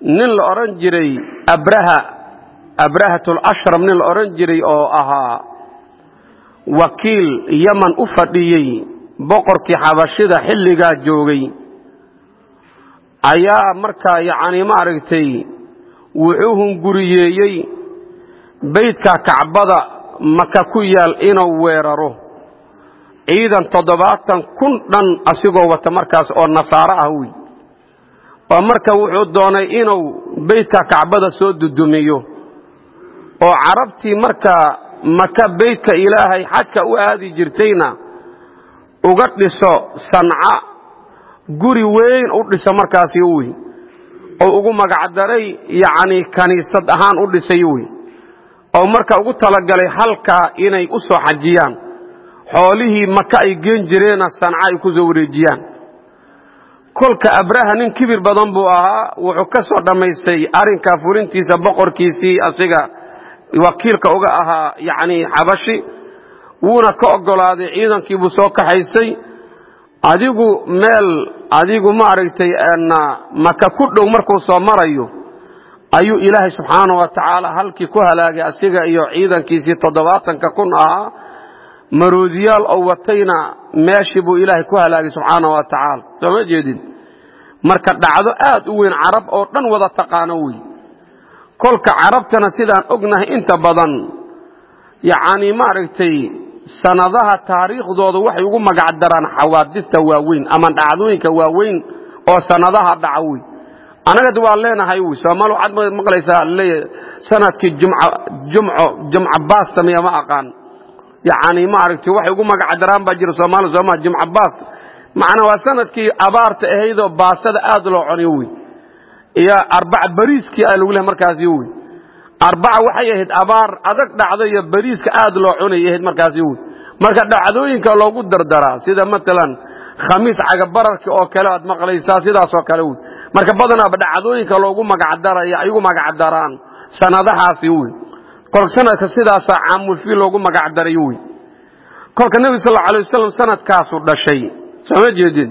nin la odhan jiray abraha abrahatulashram nin la odhan jiray oo ahaa wakiil yaman u fadhiyey boqorkii xabashida xilligaa joogay. Ayaa markaa yacni maaragtay wuxuu hunguriyeeyey beydka kacbada maka ku yaal inuu weeraro. Ciidan toddobaatan kun dhan asigoo wata markaas oo nasaaro ah wey oo marka wuxuu doonay inuu beydka kacbada soo dudumiyo oo carabtii markaa maka beydka ilaahay xajka u aadi jirtayna uga dhiso sanca guri weyn u dhiso markaasi wey oo ugu magacdaray yacni kaniisad ahaan u dhisay wey oo marka ugu talagalay halkaa inay u soo xajiyaan xoolihii maka ay geen jireenna sanca ay ku soo wareejiyaan kolka abraha nin kibir badan buu ahaa wuxuu ka soo dhammaystay arrinkaa fulintiisa boqorkiisii asiga wakiilka uga ahaa yacni xabashi. Wuuna ka oggolaaday ciidankiibuu soo kaxaysay adigu meel adigu maaragtay maka ku dhow markuu soo marayo ayuu ilaahay subxaana wa tacaala halkii ku halaagay asiga iyo ciidankiisii toddobaatanka kun ahaa maroodiyaal oo watayna meeshii buu ilaahay ku halaagay subxaana wa tacaala. Soo ma jeedin? Marka dhacdo aad u weyn carab oo dhan wada taqaano wey. Kolka carabtana sidaan ognahay inta badan yacni maaragtay sanadaha taariikhdooda waxay ugu magacdaraan xawaadista waaweyn ama dhacdooyinka waaweyn oo sanadaha dhaca wey. Anagad waa leenahay wy soomaali waxaad maqlaysaa sannadkii jumco jumca baasta miya ma aqaan yani maaragtay waxay ugu magacdaraan baa jira soomaali sooma jumca baasta macnaa waa sannadkii abaarta ahaydoo baastada aad loo coniyo wey iyo arbaca bariiskii a lagu lehay markaasi wey arbaca waxay ahayd abaar adag dhacdo iyo bariiska aad loo cunay ahayd markaasi wey marka dhacdooyinka loogu dardaraa sida matalan khamiis cagabararka oo kale aad maqlaysaa sidaasoo kale wey marka badanaaba dhacdooyinka loogu magacdaraya ay ugu magacdaraan sanadahaasi wey kolka sanadka sidaasaa caamulfiil loogu magacdaray wey kolka nebi sal alay wasalam sanadkaasu dhashay. Sooma jeedin?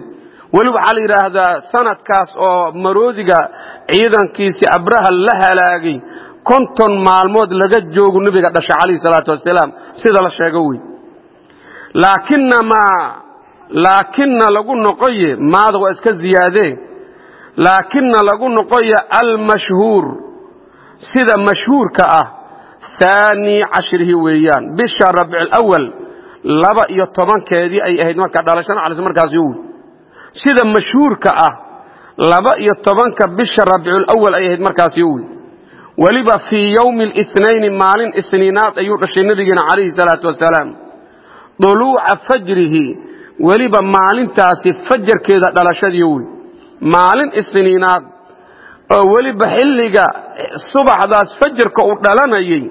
Weli waxaa la yidhaahdaa sanadkaas oo maroodiga ciidankiisii abraha la halaagay konton maalmood laga joogu nebiga dhashay calayhi salaatu wasalaam. Sida la sheego wey laakinamaa laakina lagu noqoye maada waa iska ziyaadee laakina lagu noqoye almashhuur. Sida mashhuurka ah haani cashrihi weeyaan. Bisha rabcilawal laba iyo tobankeedii ay ahayd marka dhalashada calis markaasi wy sida mashhuurka ah laba iyo tobanka bisha rabculawal ay ahayd markaasi wy weliba fii yowmi اlithnayni maalin isniinaad ayuu dhashay nebigeena calayhi salaatu wasalaam. Duluuca fajrihi weliba maalintaasi fajarkeeda dhalashadii wey maalin isniinaad oo weliba xilliga subaxdaas fajarka uu dhalanayay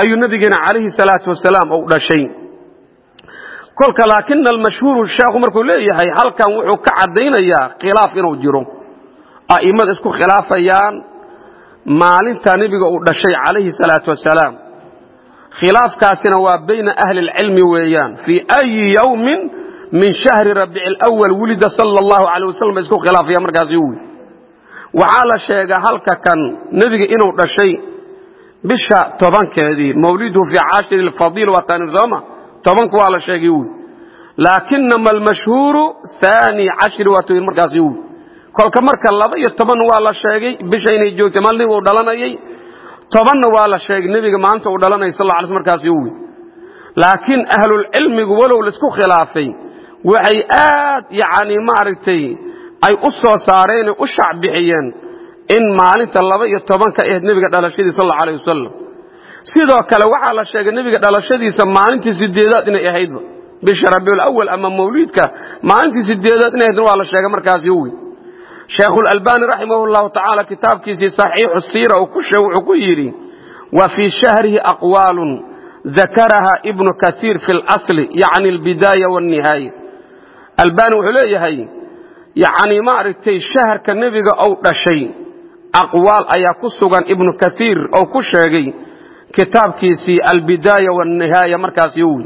ayuu nabigeena alayhi salaau wasalaam u dhashay. kolka laakina almashhuuru sheekhu markuu leeyahay halkan wuxuu ka caddaynayaa khilaaf inuu jiro. A'imada isku khilaafayaan maalintaa nebiga uu dhashay calayhi salaatu wasalaam. Khilaafkaasina waa bayna ahli lcilmi weeyaan. Fii ayi yowmin min shahri rabici lwal wulida sala allahu alay wasalam bay isku khilaafayaan markaasi waxaa la sheegaa halka kan nebiga inuu dhashay bisha tobankeedii mawliduhu fii cashiri اfadiil waa tani sooma tobanku waa la sheegay wy laakinama almashhuuru haani cashri waa toyin markaasi wy kolka marka laba iyo toban waa la sheegay bisha inay joogtay maal nebiga u dhalanayay tobanna waa la sheegay nebiga maalinta uu dhalanayay sal alay sl markaasi wy laakiin ahlulcilmigu walow la isku khilaafay waxay aad yacni maaragtay ay u soo saareen u shacbixiyeen in maalinta laba iyo tobanka ahayd nebiga dhalashadiisa sal alla alayh wasalam sidoo kale waxaa la sheegay nebiga dhalashadiisa maalintii sideedaad inay ahaydba bisha rabiulawal ama mawliidka maalintii sideedaad inay ahaydna waa la sheegay markaasi wy sheekhulalbani raximah llahu tacaala kitaabkiisii saxiixu siira wuxuu ku yidhi wa fii shahrihi aqwaalun dakaraha ibnu kaiir fi اlasli yacni albidaaya wاnnihaaya albani wuxuu leeyahay yacni maaragtay shaharka nebiga ou dhashay aqwaal ayaa ku sugan ibnu kaiir ou ku sheegay kitaabkiisii albidaaya wاnnihaaya markaasi wy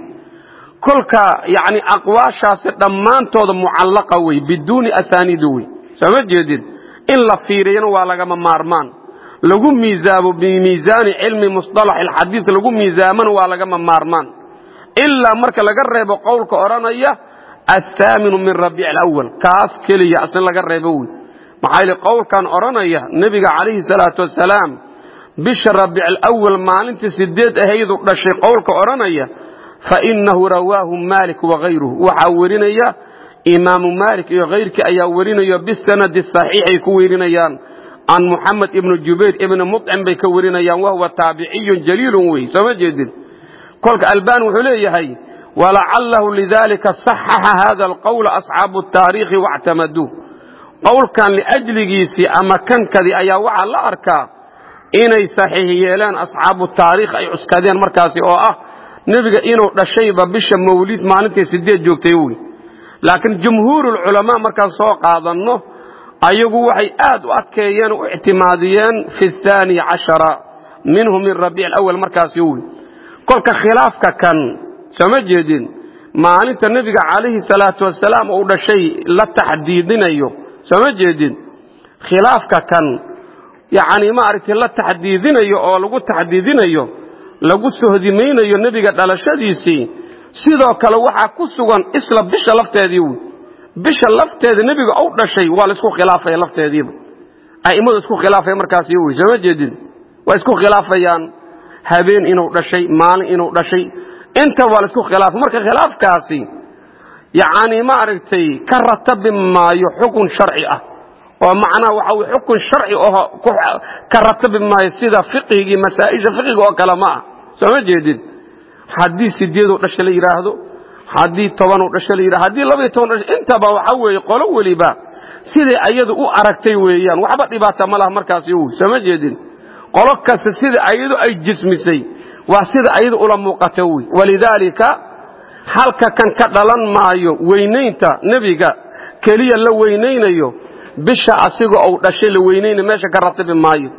kolka yani aqwaashaasi dhammaantooda mucallaqa wey biduuni asaaniidi wey. Sooma jeedid in la fiiriyana waa lagama maarmaan. Lagu miisaamo bimiisaani cilmi musطalax alxadiid lagu miisaamana waa lagama maarmaan. Ilaa marka laga reebo qowlka odhanaya athaaminu min rabiic alawal kaas keliya asin laga reebo wey maxaa yili qowlkan odhanaya? Nebiga calayhi salaatu wasalaam bisha rabiic alawal maalintii sideed ahaydu dhashay qowlka odhanaya fainahu rawaahu maalik wakayruhu waxaa werinaya imaamu maalik iyo kayrkii ayaa werinayo bisanadi saxiixay ku werinayaan can muxamed ibni jubayr ibni mucim bay ka werinayaan wahuwa taabiciyun jaliilun wey sooma jeedid kolka albani wuxuu leeyahay walacalahu lidalika saxaxa hada alqowla asxaabu taariikhi wactamaduu qowlkan liajligiisii ama kankadii ayaa waxaa la arkaa inay saxiix yeeleen asxaabu taariikh ay cuskadeen markaasi oo ah nebiga inuu dhashayba bisha mawlid maalintii sideed joogtay wey laakiin jumhuurulculamaa markaan soo qaadanno ayagu waxay aad u adkeeyeen u ictimaadiyeen fi aani cashara minhu min rabiic alawal markaasi wey kolka khilaafka kan sooma jeedin maalinta nebiga calayhi salaatu wasalaam uu dhashay la taxdiidinayo sooma jeedin? Khilaafka kan yacni maaragtay la taxdiidinayo oo lagu taxdiidinayo lagu sohdimaynayo nebiga dhalashadiisii sidoo kale waxaa ku sugan isla bisha lafteedii wy bisha lafteeda nebiga ou dhashay waa la isku khilaafaya lafteediiba. A'immadu isku khilaafaya markaasi wey sooma jeedin? Waa isku khilaafayaan. Habeen inuu dhashay maalin inuu dhashay. Inta waa la isku khilaafo marka khilaafkaasi yacni maaragtay ka ratabi maayo xukun sharci ah. Oo macnaha waxa weye xukun sharci oo ka ratabi maayo sida fiqhigii masaa'isha fiqiga oo kale ma ah. Soo ma jeedid haddii sideedoo dhasha la yidhaahdo haddii tobanoo dhasha la yidhahdo haddii labaiyo toban dhasha intaba waxa weeye qolo weliba. Siday ayadu u aragtay weeyaan waxba dhibaata ma laha markaasi wy soo ma jeedin? Qolo kasta sida ayadu ay jismisay waa sida ayadu ula muuqata wy walidaalika halka kan ka dhalan maayo weynaynta nebiga keliya la weynaynayo bisha asigoo uu dhashay la weynaynayo meesha ka ratibi maayo.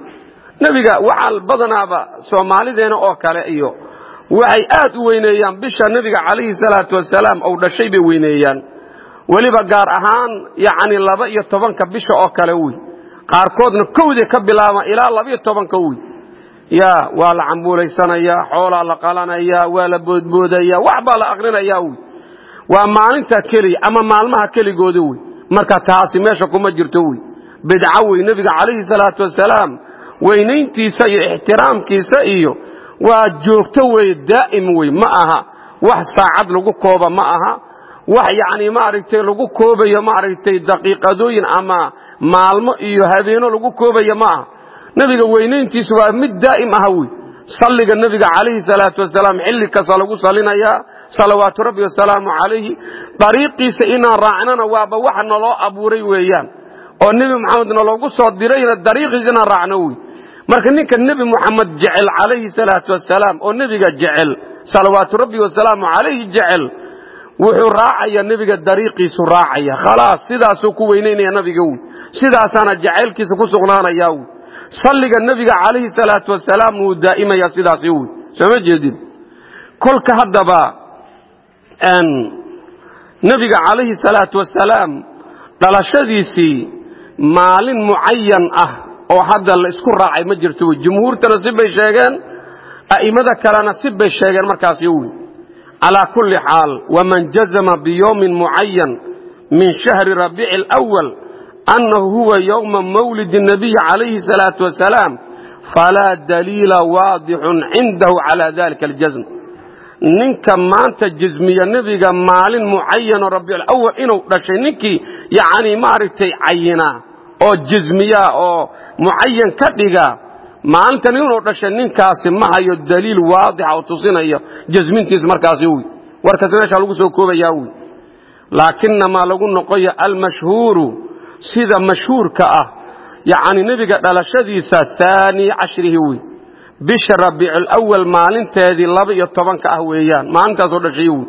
Nebiga waxaa badanaaba soomaalideena oo kale iyo waxay aad u weyneeyaan bisha nebiga calayhi salaatu wasalaam uu dhashay bay weyneeyaan. Weliba gaar ahaan yacni laba iyo tobanka bisha oo kale wy qaarkoodna kowdii ka bilaaba ilaa labaiyo tobanka wy ya waa la cambuulaysanayaa xoolaa la qalanayaa waa la boodboodaya wax baa la akrinaya wy waa maalinta keliya ama maalmaha keligooda wey marka taasi meesha kuma jirto wey bidco wey nebiga calayhi salaatu wasalaam weynayntiisa iyo ixtiraamkiisa iyo waa joogto weye daa'im wey ma aha. Wax saacad lagu kooba ma aha. Wax yacni maaragtay lagu koobayo maaragtay daqiiqadooyin ama maalmo iyo habeeno lagu koobayo ma aha nebiga weynayntiisu waa mid daa'im ah wey salliga nebiga calayhi salaatu wasalaam xilli kasta lagu salinayaa salawaatu rabbi wasalaamu calayhi dariiqiisa inaan raacnana waaba waxa naloo abuuray weeyaan. Oo nebi moxamed naloogu soo dirayna dariiqiisa inaan raacno wey marka ninka nebi moxamed jecel calayhi salaatu wasalaam oo nebiga jecel salawaatu rabbi wasalaamu calayhi jecel wuxuu raacaya nebiga dariiqiisu raacaya. Khalaas sidaasuu ku weynaynaya nabiga wey sidaasaana jacaylkiisa ku sugnaanaya wey salliga nebiga calayhi salaatu wasalaam wuu daa'imaya sidaasi wey sooma jeedin? Kolka haddaba nebiga calayhi salaatu wasalaam dhalashadiisii maalin mucayan ah oo hadda la isku raacay ma jirto wey jumhuurtana si bay sheegeen a'immada kalena si bay sheegeen markaasi wey calaa kulli xaal waman jazama biyowmin mucayan min shahri rabiici alawal anahu huwa ywma mawlid nabiy alayhi salaau wasalaam falaa daliila waadixun cindahu cala dalika aljazm ninka maanta jazmiya nebiga maalin mucayano rabiicawal inuu dhashay ninkii yani maaragtay cayina oo jazmiya oo mucayan ka dhiga maalintan inuu dhashay ninkaasi ma hayo daliil waadixa oo tusinayo jasmintiis markaasi wy warkas meeshaa lagu soo koobayaa wy laakinamaa lagu noqoyo almashhuuru sida mashhuurka ah yacni nebiga dhalashadiisa haani cashrihi wey bisha rabiiculawal maalinteedii laba iyo tobanka ah weeyaan maalintaasoo dhashay wey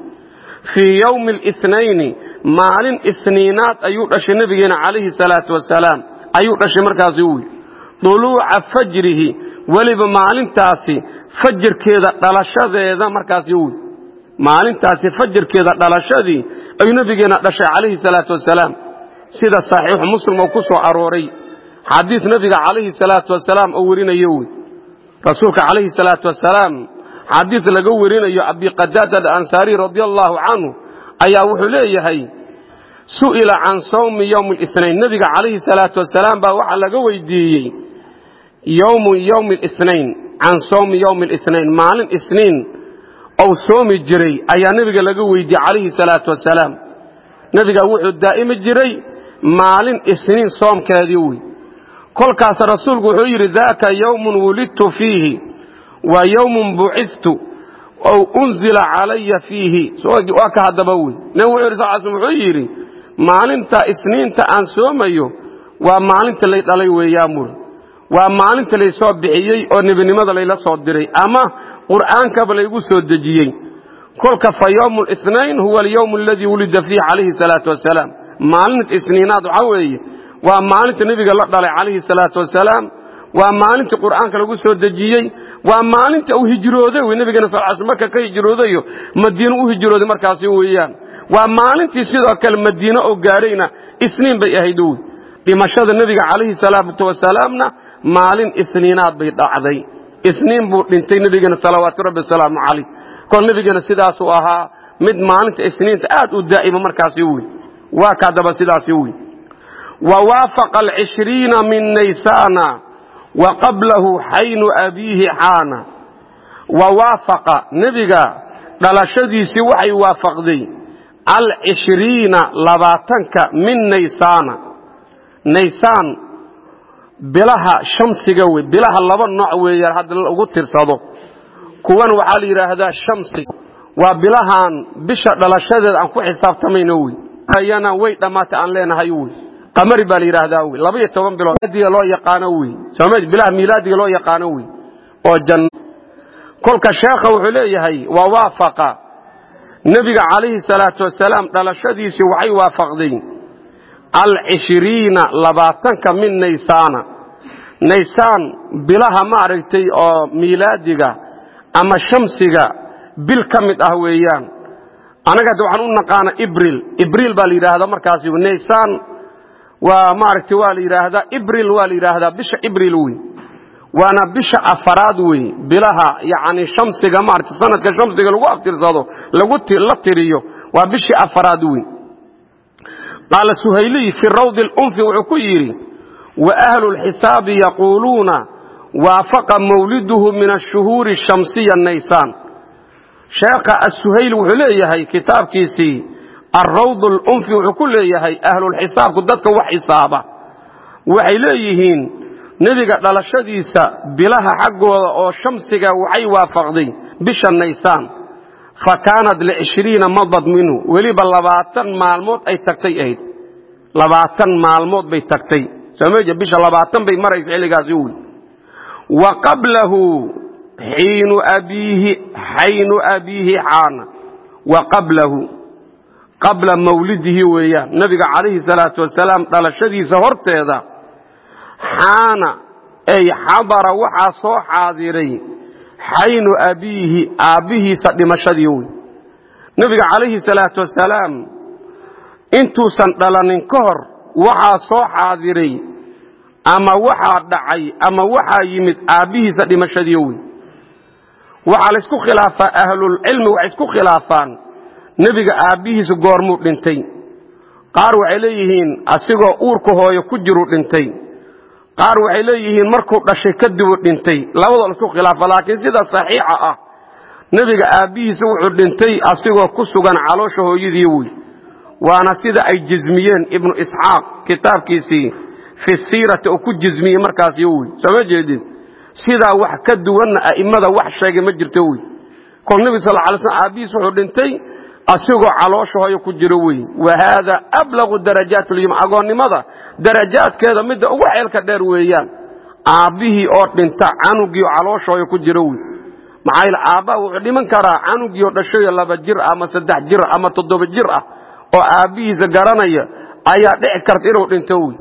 fii yowmi اlithnayni maalin isniinaad ayuu dhashay nebigeena calayhi salaatu wasalaam ayuu dhashay markaasi wey duluuca fajrihi weliba maalintaasi fajirkeeda dhalashadeeda markaasi wey maalintaasi fajirkeeda dhalashadii ayuu nebigeena dhashay calayhi salaatu wasalaam sida saxiixu muslim oo ku soo arooray xadiid nebiga calayhi salaatu wasalaam oo werinayo wey rasuulka calayhi salaatu wasalaam xadiid laga werinayo abiqadaada alansaari radia allaahu canhu ayaa wuxuu leeyahay su'ila can sawmi yowmi اlithnayn nebiga calayhi salaatu wasalaam baa waxaa laga weydiiyey yowmu yowmi اlithnayn can sawmi yowmi اlithnayn maalin isniin ou soomi jiray ayaa nebiga laga weydiiyey calayhi salaatu wasalaam nebiga wuxuu daa'imi jiray maalin isniin soomkeedii wey kolkaas rasuulku wuxuu yidhi daaka yowmun wulidtu fiihi wa yowmun bucistu ow unzila calaya fiihi. Waa ka haddaba wey nebigu wuxuu yidhi sal wuxuu yidhi maalinta isniinta aan soomayo waa maalinta lay dhalay weeyaan waa maalinta laysoo bixiyey oo nebinimada layla soo diray ama qur'aankaba laygu soo dejiyey. Kolka fa yowmu lithnayn huwa alyowm aladii wulida fiihi calayhi salaatu wasalaam maalinta isniinaad waxaa weeye waa maalinta nebiga la dhalay calayhi salaatu wasalaam waa maalintii qur'aanka lagu soo dejiyey waa maalinta uu hijrooday wey nebigana sal sl marka ka hijroodayo madiine u hijrooday markaasi weeyaan. Waa maalintii sidoo kale madiine oo gaadhayna isniin bay ahayd wey dhimashada nebiga calayhi salaatu wasalaamna maalin isniinaad bay dhacday. Isniin buu dhintay nebigana salawaatu rabbi wasalaamu calayh. Kol nebigana sidaasuu ahaa mid maalinta isniinta aad u daa'ima markaasi wey waa ka haddaba sidaasi wey wa waafaqa alcishriina min naysana wa qablahu xaynu abiihi xaana. Wa waafaqa nebiga dhalashadiisii waxay waafaqday alcishriina labaatanka min naysaana naysaan bilaha shamsiga wey bilaha laba nooc weeyaan hadda lagu tirsado kuwan waxaa la yidhaahdaa shamsi. Waa bilahaan bisha dhalashadeed aan ku xisaabtamayno wey ayana way dhammaatay aan leenahay wey qamari baa la yidhaahdaa wey laba iyo toban bilood milaadiga loo yaqaano wey sooma bilaha miilaadiga loo yaqaano wey oo jan kolka sheekha wuxuu leeyahay waa waafaqa. Nebiga calayhi salaatu wasalaam dhalashadiisii waxay waafaqday. Alcishriina labaatanka min naysaana. Naysaan bilaha maaragtay oo miilaadiga ama shamsiga bil ka mid ah weeyaan anaga hadda waxaan u naqaana ibril. Ibriil baa la yidhaahdaa markaasi naysaan. Waa maaragtay waa la yidhaahdaa ibril waa la yidhaahdaa bisha ibril wey waana bisha afaraad wey bilaha yani shamsiga maarata sanadka shamsiga lagu aftirsado lagu la tiriyo. Waa bishii afaraad wey qaala suhayliy fi rawdi lunfi wuxuu ku yidhi wa ahlu lxisaabi yaquuluuna waafaqa mawliduhu min ashuhuuri shamsiya naysaan sheekha asuhayli wuxuu leeyahay kitaabkiisii alrawd lunfi wuxuu ku leeyahay ahlulxisaabku dadka wax xisaaba. Waxay leeyihiin nebiga dhalashadiisa bilaha xaggooda oo shamsiga waxay waafaqday bisha naysaan. Fa kaanat licishriina madad minhu. Weliba labaatan maalmood ay tagtay ahayd. Labaatan maalmood bay tagtay. Bisha labaatan bay maraysa xilligaasi wy wa qablahu xaynu abiihi xaana wa qablahu qabla mawlidihi weeyaan nabiga calayhi salaatu wasalaam dhalashadiisa horteeda xaana ay xadara waxaa soo xaadiray xaynu abiihi aabbihiisa dhimashadii wey nebiga calayhi salaatu wasalaam intuusan dhalanin ka hor waxaa soo xaadiray ama waxaa dhacay ama waxaa yimid aabbihiisa dhimashadii wey waxaa laysku khilaafaa ahlulcilmi waxay isku khilaafaan. Nebiga aabbihiisa goormuu dhintay. Qaar waxay leeyihiin asigoo uurka hooyo ku jiruu dhintay. Qaar waxay leeyihiin markuu dhashay kadibuu dhintay. Labadoo la isku khilaafa laakiin sida saxiixa ah. Nebiga aabbihiisa wuxuu dhintay asigoo ku sugan caloosha hooyadii wey waana sida ay jismiyeen ibnu isxaaq kitaabkiisii fi siirati oo ku jismiyey markaasi wey sooma jeedid sidaa wax ka duwanna a'immada wax sheegay ma jirto wey. Kol nebiga sal alay slam aabbihiis wuxuu dhintay asigoo caloosha hooyo ku jiro wey. Wa haada ablagu darajaat lyum agoonnimada darajaadkeeda midda ugu xeelka dheer weeyaan. Aabbihii oo dhinta canugii caloosha hooyo ku jiro wey. Maxaa aabbaha wuxuu dhiman karaa canugii oo dhashayo laba jir ama saddex jir ama toddoba jir ah oo aabbihiisa garanaya ayaa dhici karta inuu dhinto wey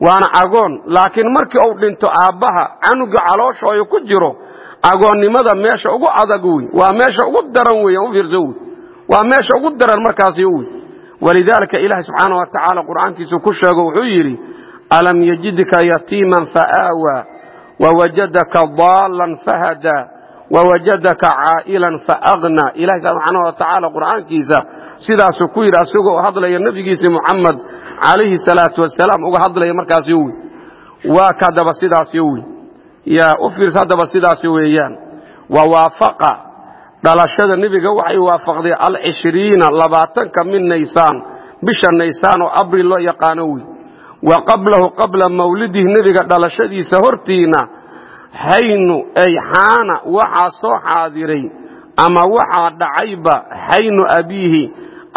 waana agoon. Laakiin markii uu dhinto aabbaha canugii caloosha hooyo ku jiro agoonnimada meesha ugu adag wey waa meesha ugu daran weyan u fiirso wey waa meesha ugu daran markaasi wey walidaalika ilaahi subxaana wa tacaala qur'aankiisu ku sheego wuxuu yidhi alam yajidka yatiiman faaawaa wawajadaka daalan fahadaa wawajadaka caa'ilan faaghnaa ilahi subxaana wa tacaala qur'aankiisa sidaasuu ku yidhi asagoo hadlaya nebigiisii muxamed calayhi salaatu wasalaam uga hadlaya markaasi wey waa kadaba sidaasi wey yaa u fiirsa haddaba sidaasi weeyaan wa waafaqa dhalashada nebiga waxay waafaqday alcishriina labaatanka min naysaan bisha naysaan oo abril loo yaqaano wey wa qablahu qabla mawlidihi nebiga dhalashadiisa hortiina xaynu ay xaana waxaa soo xaadiray ama waxaa dhacayba xaynu abiihi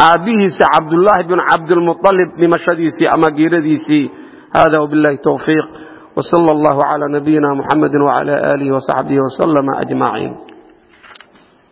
aabbihiisa cabdullaahi bin cabdilmualib dhimashadiisii ama geeradiisii. Hada wbillahi towfiiq wsala allahu cala nabiyina muxamedi wcala aalihi wasaxbihi waslama ajmaciin